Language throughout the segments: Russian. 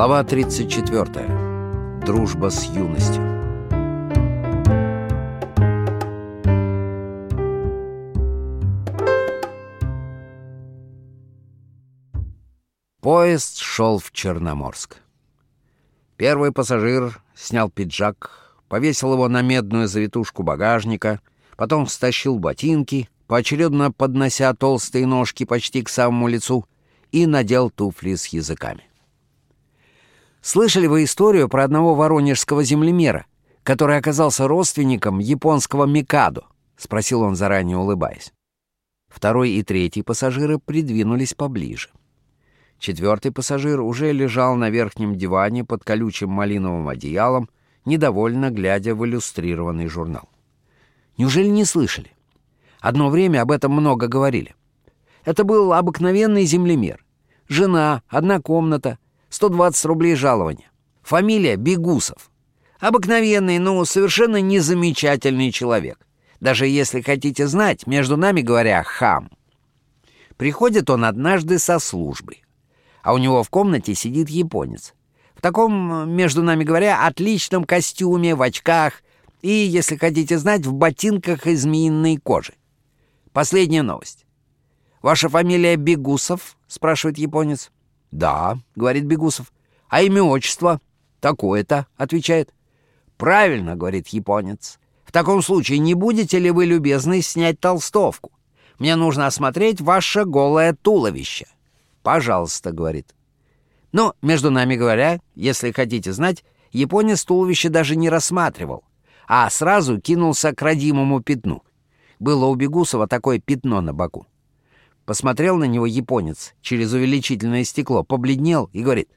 Глава 34. Дружба с юностью. Поезд шел в Черноморск. Первый пассажир снял пиджак, повесил его на медную завитушку багажника, потом стащил ботинки, поочередно поднося толстые ножки почти к самому лицу, и надел туфли с языками. Слышали вы историю про одного воронежского землемера, который оказался родственником японского Микадо? спросил он заранее, улыбаясь. Второй и третий пассажиры придвинулись поближе. Четвертый пассажир уже лежал на верхнем диване под колючим малиновым одеялом, недовольно глядя в иллюстрированный журнал. Неужели не слышали? Одно время об этом много говорили. Это был обыкновенный землемер. Жена, одна комната, 120 рублей жалования. Фамилия Бегусов. Обыкновенный, но совершенно незамечательный человек. Даже если хотите знать, между нами говоря, хам. Приходит он однажды со службы а у него в комнате сидит японец. В таком, между нами говоря, отличном костюме, в очках и, если хотите знать, в ботинках из змеиной кожи. Последняя новость. «Ваша фамилия Бегусов?» — спрашивает японец. «Да», — говорит Бегусов. «А имя отчество?» «Такое-то», — отвечает. «Правильно», — говорит японец. «В таком случае не будете ли вы любезны снять толстовку? Мне нужно осмотреть ваше голое туловище». «Пожалуйста», — говорит. Но, между нами говоря, если хотите знать, японец туловище даже не рассматривал, а сразу кинулся к родимому пятну. Было у Бегусова такое пятно на боку. Посмотрел на него японец через увеличительное стекло, побледнел и говорит,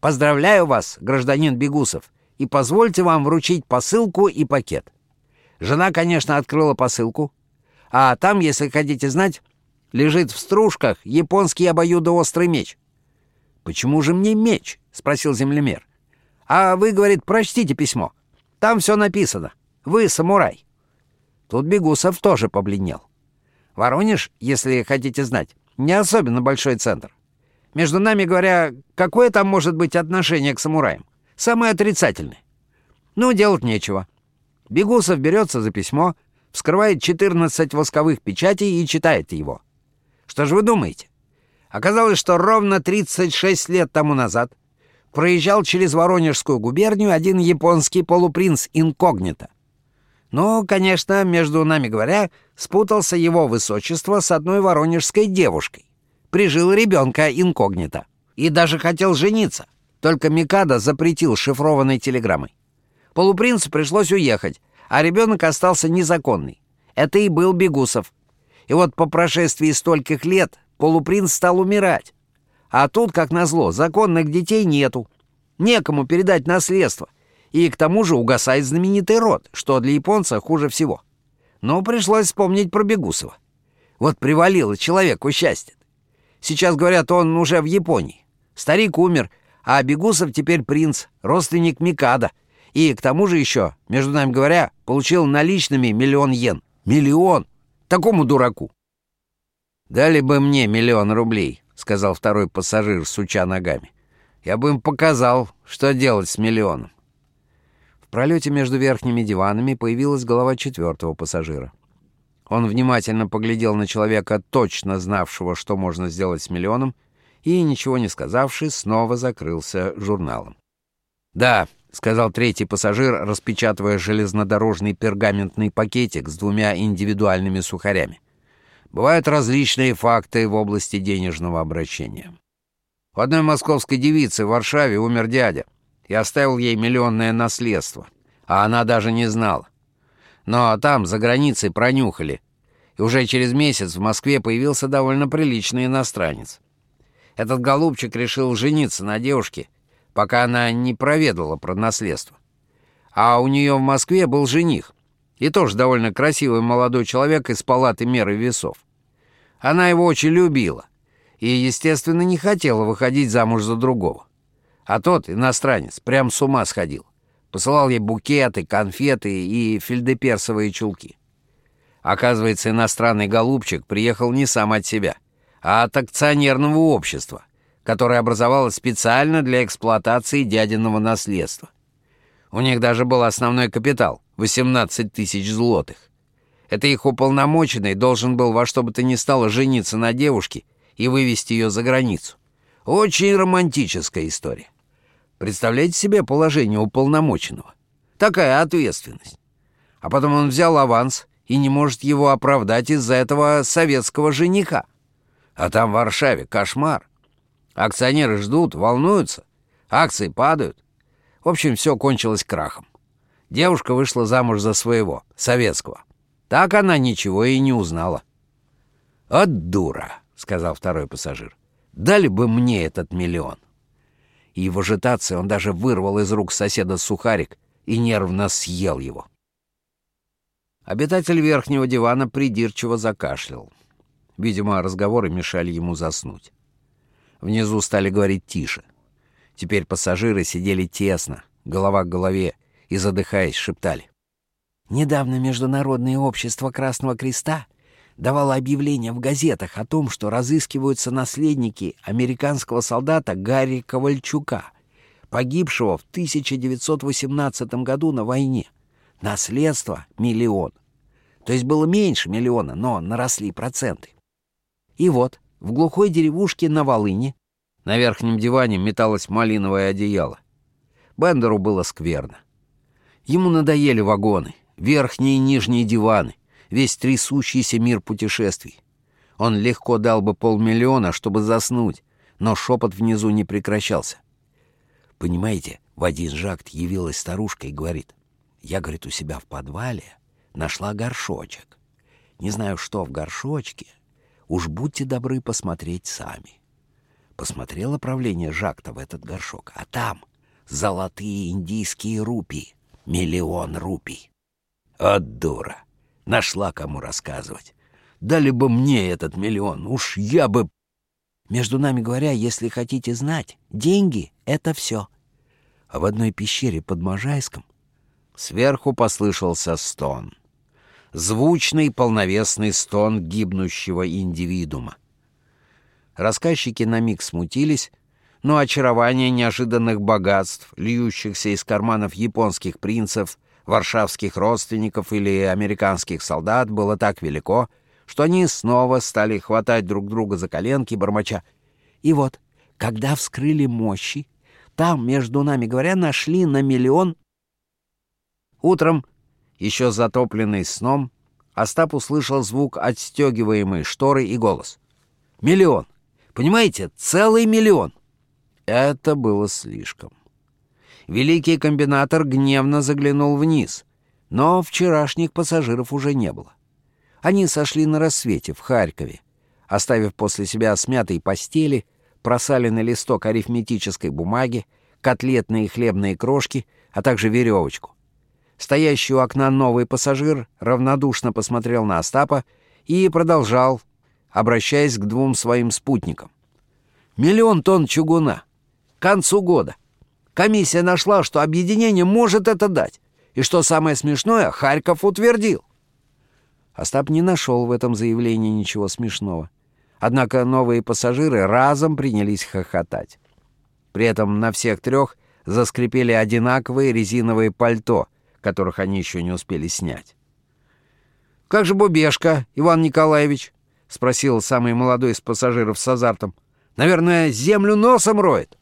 «Поздравляю вас, гражданин Бегусов, и позвольте вам вручить посылку и пакет». Жена, конечно, открыла посылку, а там, если хотите знать, лежит в стружках японский обоюдоострый меч. «Почему же мне меч?» — спросил землемер. «А вы, — говорит, — прочтите письмо. Там все написано. Вы самурай». Тут Бегусов тоже побледнел. Воронеж, если хотите знать, не особенно большой центр. Между нами говоря, какое там может быть отношение к самураям? Самое отрицательное. Ну, делать нечего. Бегусов берется за письмо, вскрывает 14 восковых печатей и читает его. Что же вы думаете? Оказалось, что ровно 36 лет тому назад проезжал через Воронежскую губернию один японский полупринц инкогнито. Но, конечно, между нами говоря, спутался его высочество с одной воронежской девушкой. Прижил ребенка инкогнито. И даже хотел жениться. Только Микада запретил шифрованной телеграммой. Полупринцу пришлось уехать, а ребенок остался незаконный. Это и был Бегусов. И вот по прошествии стольких лет полупринц стал умирать. А тут, как назло, законных детей нету. Некому передать наследство. И к тому же угасает знаменитый род, что для японца хуже всего. Но пришлось вспомнить про Бегусова. Вот привалило человеку счастье. Сейчас, говорят, он уже в Японии. Старик умер, а Бегусов теперь принц, родственник Микада. И к тому же еще, между нами говоря, получил наличными миллион йен. Миллион! Такому дураку. «Дали бы мне миллион рублей», — сказал второй пассажир, суча ногами. «Я бы им показал, что делать с миллионом». В пролете между верхними диванами появилась голова четвертого пассажира. Он внимательно поглядел на человека, точно знавшего, что можно сделать с миллионом, и, ничего не сказавший, снова закрылся журналом. «Да», — сказал третий пассажир, распечатывая железнодорожный пергаментный пакетик с двумя индивидуальными сухарями. «Бывают различные факты в области денежного обращения. У одной московской девицы в Варшаве умер дядя и оставил ей миллионное наследство, а она даже не знала. Но там, за границей, пронюхали, и уже через месяц в Москве появился довольно приличный иностранец. Этот голубчик решил жениться на девушке — пока она не проведала про наследство. А у нее в Москве был жених, и тоже довольно красивый молодой человек из палаты меры весов. Она его очень любила и, естественно, не хотела выходить замуж за другого. А тот, иностранец, прям с ума сходил. Посылал ей букеты, конфеты и фельдеперсовые чулки. Оказывается, иностранный голубчик приехал не сам от себя, а от акционерного общества, которая образовалась специально для эксплуатации дядиного наследства. У них даже был основной капитал — 18 тысяч злотых. Это их уполномоченный должен был во что бы то ни стало жениться на девушке и вывести ее за границу. Очень романтическая история. Представляете себе положение уполномоченного? Такая ответственность. А потом он взял аванс и не может его оправдать из-за этого советского жениха. А там в Варшаве кошмар. Акционеры ждут, волнуются, акции падают. В общем, все кончилось крахом. Девушка вышла замуж за своего, советского. Так она ничего и не узнала. «От дура», — сказал второй пассажир. «Дали бы мне этот миллион». И в ажитации он даже вырвал из рук соседа сухарик и нервно съел его. Обитатель верхнего дивана придирчиво закашлял. Видимо, разговоры мешали ему заснуть. Внизу стали говорить тише. Теперь пассажиры сидели тесно, голова к голове, и, задыхаясь, шептали. Недавно Международное общество Красного Креста давало объявление в газетах о том, что разыскиваются наследники американского солдата Гарри Ковальчука, погибшего в 1918 году на войне. Наследство — миллион. То есть было меньше миллиона, но наросли проценты. И вот, в глухой деревушке на Волыне на верхнем диване металось малиновое одеяло. Бендеру было скверно. Ему надоели вагоны, верхние и нижние диваны, весь трясущийся мир путешествий. Он легко дал бы полмиллиона, чтобы заснуть, но шепот внизу не прекращался. Понимаете, в один жакт явилась старушка и говорит, «Я, говорит, у себя в подвале нашла горшочек. Не знаю, что в горшочке. Уж будьте добры посмотреть сами». Посмотрело правление Жакта в этот горшок, а там золотые индийские рупии, миллион рупий. От дура. Нашла кому рассказывать. Дали бы мне этот миллион, уж я бы... Между нами говоря, если хотите знать, деньги — это все. А в одной пещере под Можайском сверху послышался стон. Звучный полновесный стон гибнущего индивидуума. Рассказчики на миг смутились, но очарование неожиданных богатств, льющихся из карманов японских принцев, варшавских родственников или американских солдат было так велико, что они снова стали хватать друг друга за коленки, бормоча. И вот, когда вскрыли мощи, там, между нами говоря, нашли на миллион... Утром, еще затопленный сном, Остап услышал звук отстегиваемой шторы и голос. «Миллион! Понимаете, целый миллион!» Это было слишком. Великий комбинатор гневно заглянул вниз, но вчерашних пассажиров уже не было. Они сошли на рассвете в Харькове, оставив после себя смятые постели, просаленный листок арифметической бумаги, котлетные и хлебные крошки, а также веревочку. Стоящий у окна новый пассажир равнодушно посмотрел на Остапа и продолжал, обращаясь к двум своим спутникам. «Миллион тонн чугуна. К концу года. Комиссия нашла, что объединение может это дать. И что самое смешное, Харьков утвердил. Остап не нашел в этом заявлении ничего смешного. Однако новые пассажиры разом принялись хохотать. При этом на всех трех заскрипели одинаковые резиновые пальто, которых они еще не успели снять. «Как же Бубешка, Иван Николаевич?» — спросил самый молодой из пассажиров с азартом. «Наверное, землю носом роет?»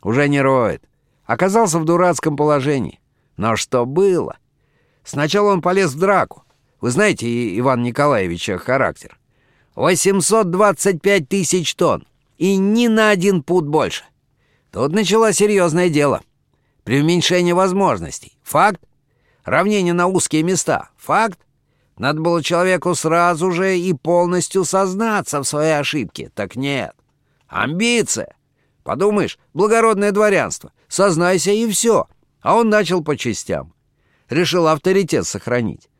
«Уже не роет оказался в дурацком положении. Но что было? Сначала он полез в драку. Вы знаете Иван Николаевича характер. 825 тысяч тонн. И ни на один пут больше. Тут началось серьезное дело. Преуменьшение возможностей. Факт. Равнение на узкие места. Факт. Надо было человеку сразу же и полностью сознаться в своей ошибке. Так нет. Амбиция. Подумаешь, благородное дворянство. Сознайся и все. А он начал по частям. Решил авторитет сохранить.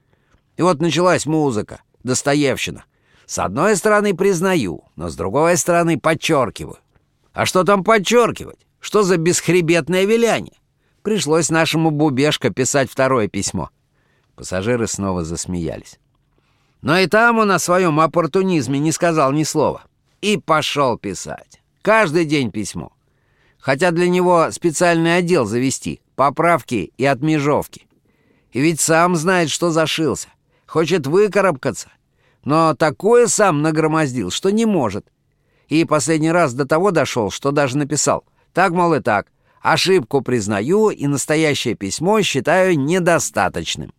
И вот началась музыка, Достоевщина. С одной стороны признаю, но с другой стороны подчеркиваю. А что там подчеркивать? Что за бесхребетное виляние? Пришлось нашему Бубешко писать второе письмо. Пассажиры снова засмеялись. Но и там он о своем оппортунизме не сказал ни слова. И пошел писать. Каждый день письмо. Хотя для него специальный отдел завести, поправки и отмежовки. И ведь сам знает, что зашился. Хочет выкарабкаться. Но такое сам нагромоздил, что не может. И последний раз до того дошел, что даже написал. Так, мол, и так. Ошибку признаю и настоящее письмо считаю недостаточным.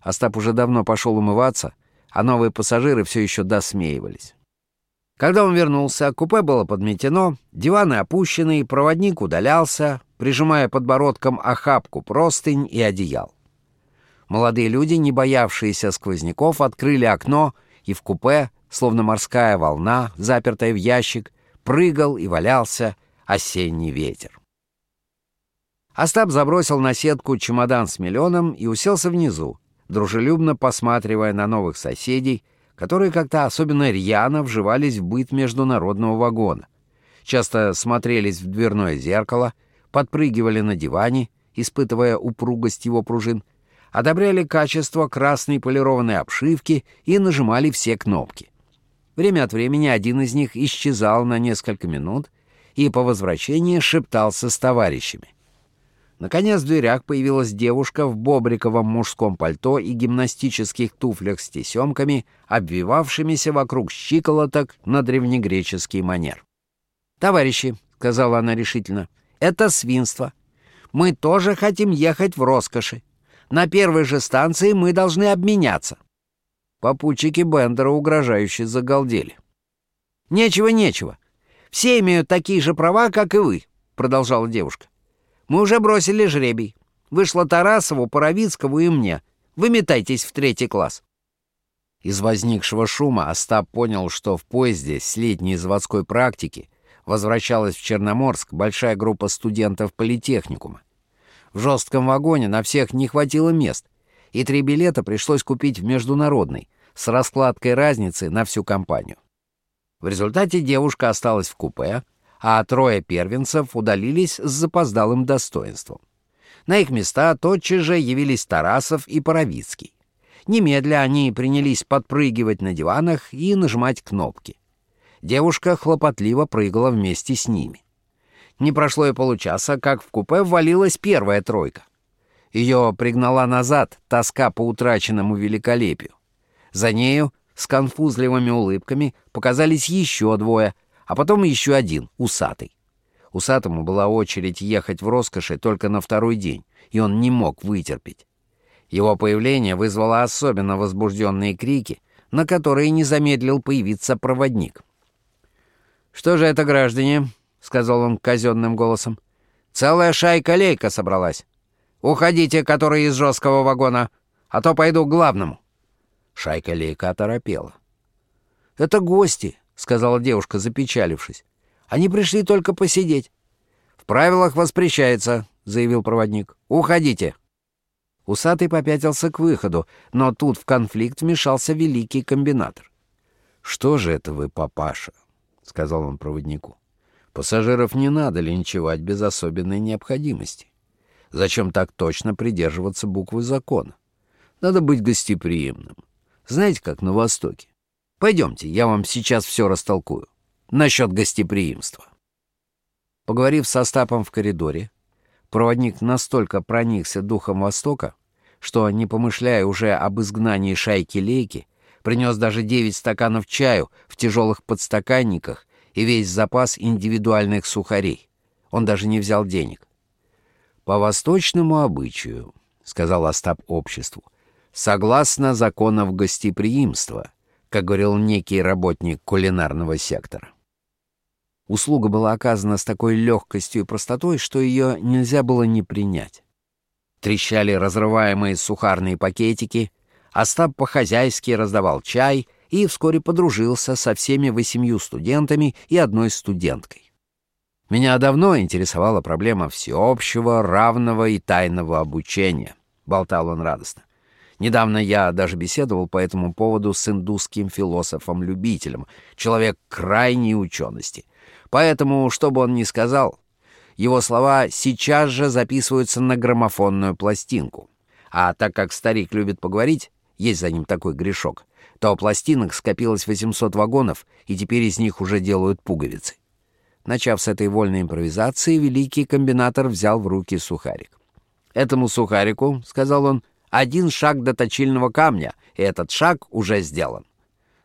Остап уже давно пошел умываться, а новые пассажиры все еще досмеивались. Когда он вернулся, купе было подметено, диваны опущены, проводник удалялся, прижимая подбородком охапку простынь и одеял. Молодые люди, не боявшиеся сквозняков, открыли окно, и в купе, словно морская волна, запертая в ящик, прыгал и валялся осенний ветер. Остап забросил на сетку чемодан с миллионом и уселся внизу, дружелюбно посматривая на новых соседей, которые как-то особенно рьяно вживались в быт международного вагона. Часто смотрелись в дверное зеркало, подпрыгивали на диване, испытывая упругость его пружин, одобряли качество красной полированной обшивки и нажимали все кнопки. Время от времени один из них исчезал на несколько минут и по возвращении шептался с товарищами. Наконец в дверях появилась девушка в бобриковом мужском пальто и гимнастических туфлях с тесемками, обвивавшимися вокруг щиколоток на древнегреческий манер. «Товарищи», — сказала она решительно, — «это свинство. Мы тоже хотим ехать в роскоши. На первой же станции мы должны обменяться». Попутчики Бендера угрожающе загалдели. «Нечего, нечего. Все имеют такие же права, как и вы», — продолжала девушка. Мы уже бросили жребий. Вышло Тарасову, Поровицкому и мне. Выметайтесь в третий класс». Из возникшего шума Остап понял, что в поезде с летней заводской практики возвращалась в Черноморск большая группа студентов политехникума. В жестком вагоне на всех не хватило мест, и три билета пришлось купить в международный, с раскладкой разницы на всю компанию. В результате девушка осталась в купе, а трое первенцев удалились с запоздалым достоинством. На их места тотчас же явились Тарасов и Паровицкий. Немедля они принялись подпрыгивать на диванах и нажимать кнопки. Девушка хлопотливо прыгала вместе с ними. Не прошло и получаса, как в купе ввалилась первая тройка. Ее пригнала назад тоска по утраченному великолепию. За нею, с конфузливыми улыбками, показались еще двое — а потом еще один, усатый. Усатому была очередь ехать в роскоши только на второй день, и он не мог вытерпеть. Его появление вызвало особенно возбужденные крики, на которые не замедлил появиться проводник. «Что же это, граждане?» — сказал он казенным голосом. «Целая шайка-лейка собралась. Уходите, которые из жесткого вагона, а то пойду к главному». Шайка-лейка оторопела. «Это гости», — сказала девушка, запечалившись. «Они пришли только посидеть». «В правилах воспрещается», — заявил проводник. «Уходите». Усатый попятился к выходу, но тут в конфликт вмешался великий комбинатор. «Что же это вы, папаша?» — сказал он проводнику. «Пассажиров не надо линчевать без особенной необходимости. Зачем так точно придерживаться буквы закона? Надо быть гостеприимным. Знаете, как на Востоке? Пойдемте, я вам сейчас все растолкую. Насчет гостеприимства. Поговорив с Остапом в коридоре, проводник настолько проникся духом Востока, что, не помышляя уже об изгнании шайки-лейки, принес даже девять стаканов чаю в тяжелых подстаканниках и весь запас индивидуальных сухарей. Он даже не взял денег. «По восточному обычаю», — сказал Остап обществу, — «согласно законов гостеприимства» как говорил некий работник кулинарного сектора. Услуга была оказана с такой легкостью и простотой, что ее нельзя было не принять. Трещали разрываемые сухарные пакетики, Остап по-хозяйски раздавал чай и вскоре подружился со всеми восемью студентами и одной студенткой. Меня давно интересовала проблема всеобщего, равного и тайного обучения, — болтал он радостно. Недавно я даже беседовал по этому поводу с индусским философом-любителем, человек крайней учености. Поэтому, что бы он ни сказал, его слова сейчас же записываются на граммофонную пластинку. А так как старик любит поговорить, есть за ним такой грешок, то пластинок скопилось 800 вагонов, и теперь из них уже делают пуговицы. Начав с этой вольной импровизации, великий комбинатор взял в руки сухарик. «Этому сухарику, — сказал он, — один шаг до точильного камня, и этот шаг уже сделан».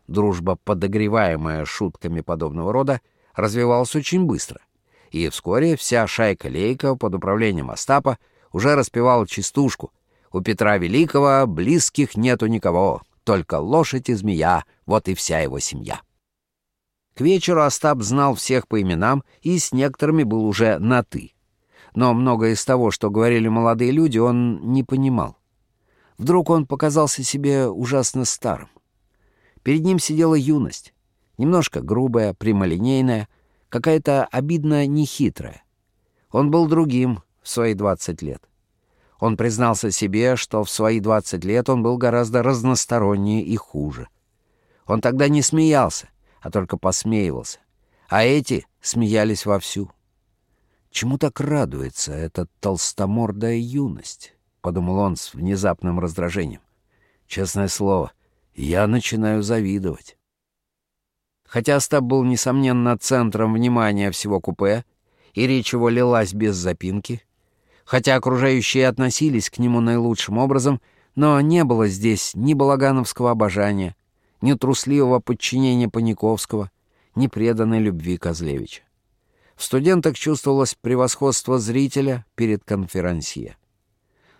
Дружба, подогреваемая шутками подобного рода, развивалась очень быстро, и вскоре вся шайка Лейка под управлением Остапа уже распевала частушку. У Петра Великого близких нету никого, только лошадь и змея, вот и вся его семья. К вечеру Остап знал всех по именам и с некоторыми был уже на «ты». Но многое из того, что говорили молодые люди, он не понимал. Вдруг он показался себе ужасно старым. Перед ним сидела юность, немножко грубая, прямолинейная, какая-то обидно нехитрая. Он был другим в свои двадцать лет. Он признался себе, что в свои двадцать лет он был гораздо разностороннее и хуже. Он тогда не смеялся, а только посмеивался. А эти смеялись вовсю. «Чему так радуется эта толстомордая юность?» — подумал он с внезапным раздражением. «Честное слово, я начинаю завидовать». Хотя Остап был, несомненно, центром внимания всего купе, и речь его лилась без запинки, хотя окружающие относились к нему наилучшим образом, но не было здесь ни балагановского обожания, ни трусливого подчинения Паниковского, ни преданной любви Козлевича. В студентах чувствовалось превосходство зрителя перед конферансье.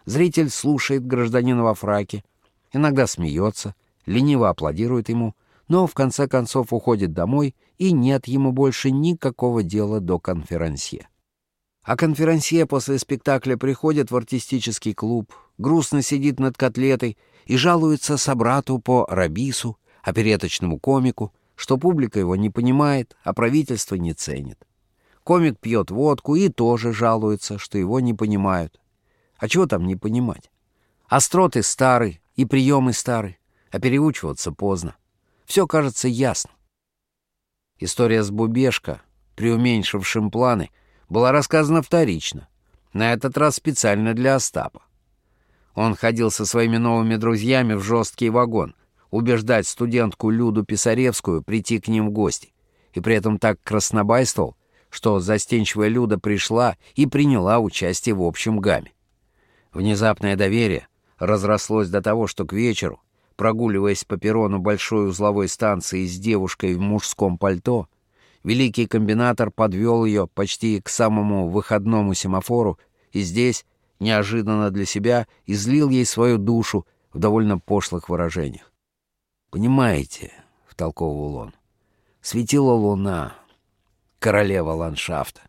Зритель слушает гражданина во фраке, иногда смеется, лениво аплодирует ему, но в конце концов уходит домой, и нет ему больше никакого дела до конферансье. А конферансье после спектакля приходит в артистический клуб, грустно сидит над котлетой и жалуется собрату по рабису, опереточному комику, что публика его не понимает, а правительство не ценит. Комик пьет водку и тоже жалуется, что его не понимают. А чего там не понимать? Остроты старый и приемы старый, а переучиваться поздно. Все кажется ясно. История с Бубешко, преуменьшившим планы, была рассказана вторично, на этот раз специально для Остапа. Он ходил со своими новыми друзьями в жесткий вагон — убеждать студентку Люду Писаревскую прийти к ним в гости, и при этом так краснобайствовал, что застенчивая Люда пришла и приняла участие в общем гамме. Внезапное доверие разрослось до того, что к вечеру, прогуливаясь по перрону большой узловой станции с девушкой в мужском пальто, великий комбинатор подвел ее почти к самому выходному семафору и здесь, неожиданно для себя, излил ей свою душу в довольно пошлых выражениях. «Понимаете», — втолковывал он, — «светила луна, королева ландшафта.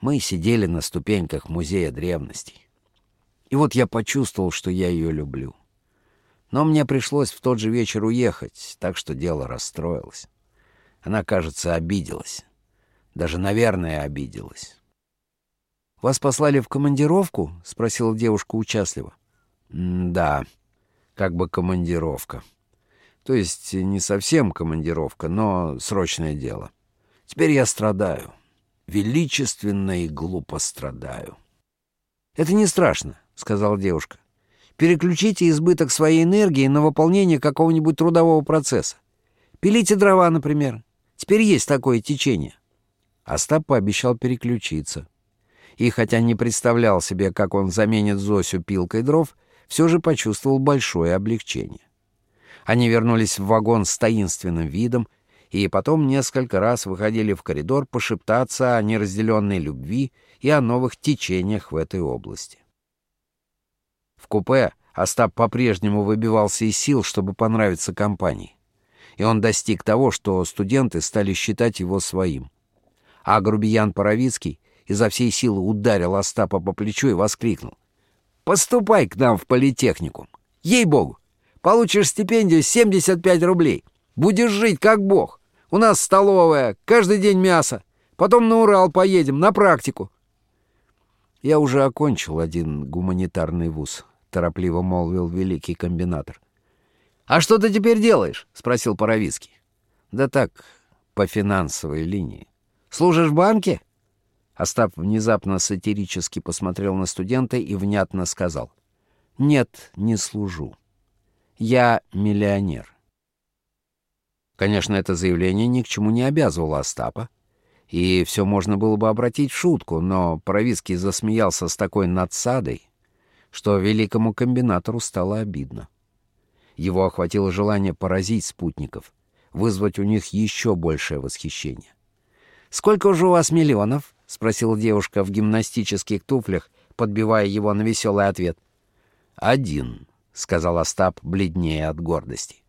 Мы сидели на ступеньках музея древностей. И вот я почувствовал, что я ее люблю. Но мне пришлось в тот же вечер уехать, так что дело расстроилось. Она, кажется, обиделась. Даже, наверное, обиделась. «Вас послали в командировку?» — спросила девушка участливо. «Да, как бы командировка», то есть не совсем командировка, но срочное дело. Теперь я страдаю. Величественно и глупо страдаю. «Это не страшно», — сказала девушка. «Переключите избыток своей энергии на выполнение какого-нибудь трудового процесса. Пилите дрова, например. Теперь есть такое течение». Остап пообещал переключиться. И хотя не представлял себе, как он заменит Зосю пилкой дров, все же почувствовал большое облегчение. Они вернулись в вагон с таинственным видом и потом несколько раз выходили в коридор пошептаться о неразделенной любви и о новых течениях в этой области. В купе Остап по-прежнему выбивался из сил, чтобы понравиться компании. И он достиг того, что студенты стали считать его своим. А грубиян Паровицкий изо всей силы ударил Остапа по плечу и воскликнул. «Поступай к нам в политехникум! Ей-богу! Получишь стипендию 75 рублей. Будешь жить как бог. У нас столовая, каждый день мясо. Потом на Урал поедем, на практику. Я уже окончил один гуманитарный вуз, торопливо молвил великий комбинатор. «А что ты теперь делаешь?» — спросил Паровицкий. «Да так, по финансовой линии. Служишь в банке?» Остап внезапно сатирически посмотрел на студента и внятно сказал. «Нет, не служу. Я миллионер. Конечно, это заявление ни к чему не обязывало Остапа, и все можно было бы обратить в шутку, но Правицкий засмеялся с такой надсадой, что великому комбинатору стало обидно. Его охватило желание поразить спутников, вызвать у них еще большее восхищение. «Сколько же у вас миллионов?» — спросила девушка в гимнастических туфлях, подбивая его на веселый ответ. «Один», — сказал Остап, бледнее от гордости.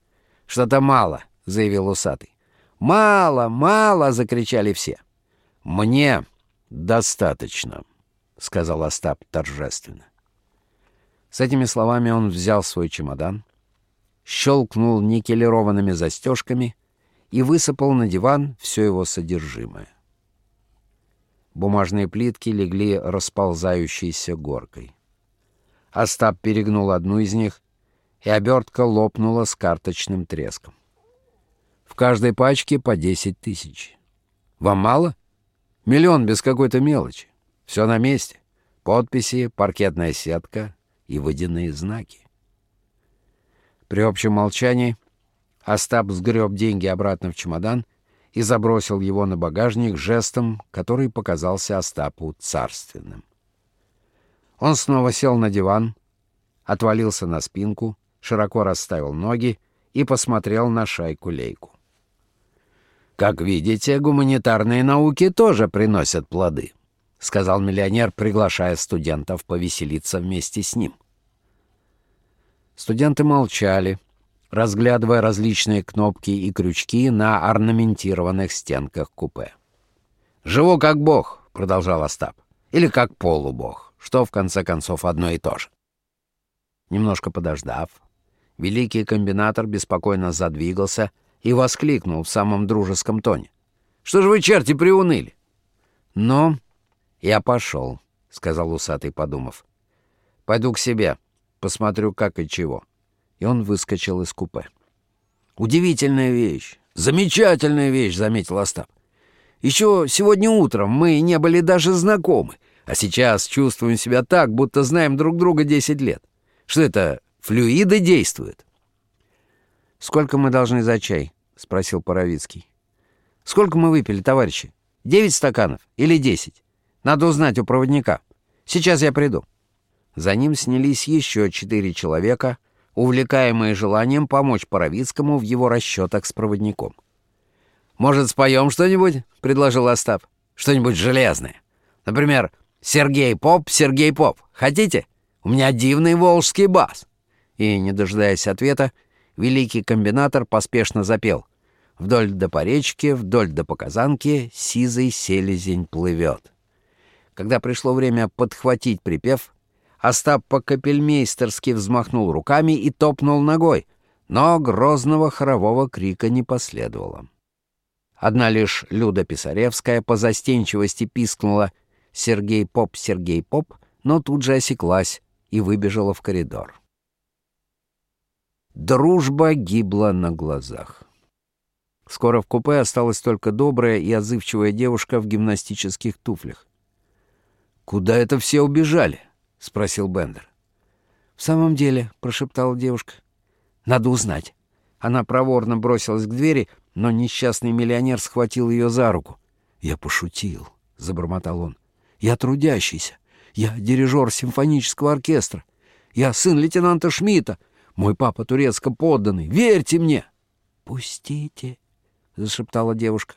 «Что-то мало», — заявил усатый. «Мало, мало!» — закричали все. «Мне достаточно», — сказал Остап торжественно. С этими словами он взял свой чемодан, щелкнул никелированными застежками и высыпал на диван все его содержимое. Бумажные плитки легли расползающейся горкой. Остап перегнул одну из них, и обертка лопнула с карточным треском. В каждой пачке по десять тысяч. Вам мало? Миллион без какой-то мелочи. Все на месте. Подписи, паркетная сетка и водяные знаки. При общем молчании Остап сгреб деньги обратно в чемодан и забросил его на багажник жестом, который показался Остапу царственным. Он снова сел на диван, отвалился на спинку, широко расставил ноги и посмотрел на шайку-лейку. «Как видите, гуманитарные науки тоже приносят плоды», — сказал миллионер, приглашая студентов повеселиться вместе с ним. Студенты молчали, разглядывая различные кнопки и крючки на орнаментированных стенках купе. «Живу как бог», — продолжал Остап, — «или как полубог, что в конце концов одно и то же». Немножко подождав, великий комбинатор беспокойно задвигался и воскликнул в самом дружеском тоне. «Что же вы, черти, приуныли?» «Ну, я пошел», — сказал усатый, подумав. «Пойду к себе, посмотрю, как и чего» и он выскочил из купе. «Удивительная вещь! Замечательная вещь!» — заметил Остап. «Еще сегодня утром мы не были даже знакомы, а сейчас чувствуем себя так, будто знаем друг друга десять лет. Что это, флюиды действуют?» «Сколько мы должны за чай?» — спросил Паровицкий. «Сколько мы выпили, товарищи? Девять стаканов или десять? Надо узнать у проводника. Сейчас я приду». За ним снялись еще четыре человека — увлекаемые желанием помочь Паровицкому в его расчетах с проводником. «Может, споем что-нибудь?» — предложил Остап. «Что-нибудь железное. Например, «Сергей Поп, Сергей Поп. Хотите? У меня дивный волжский бас». И, не дожидаясь ответа, великий комбинатор поспешно запел. «Вдоль до речке, вдоль до по казанке, сизый селезень плывет». Когда пришло время подхватить припев, Остап по-капельмейстерски взмахнул руками и топнул ногой, но грозного хорового крика не последовало. Одна лишь Люда Писаревская по застенчивости пискнула «Сергей Поп, Сергей Поп», но тут же осеклась и выбежала в коридор. Дружба гибла на глазах. Скоро в купе осталась только добрая и отзывчивая девушка в гимнастических туфлях. «Куда это все убежали?» — спросил Бендер. «В самом деле», — прошептала девушка, — «надо узнать». Она проворно бросилась к двери, но несчастный миллионер схватил ее за руку. «Я пошутил», — забормотал он. «Я трудящийся. Я дирижер симфонического оркестра. Я сын лейтенанта Шмидта. Мой папа турецко подданный. Верьте мне!» «Пустите», — зашептала девушка.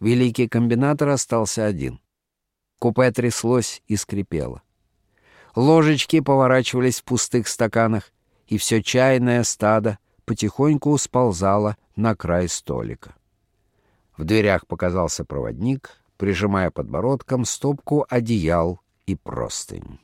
Великий комбинатор остался один. Купе тряслось и скрипело. Ложечки поворачивались в пустых стаканах, и все чайное стадо потихоньку сползало на край столика. В дверях показался проводник, прижимая подбородком стопку одеял и простынь.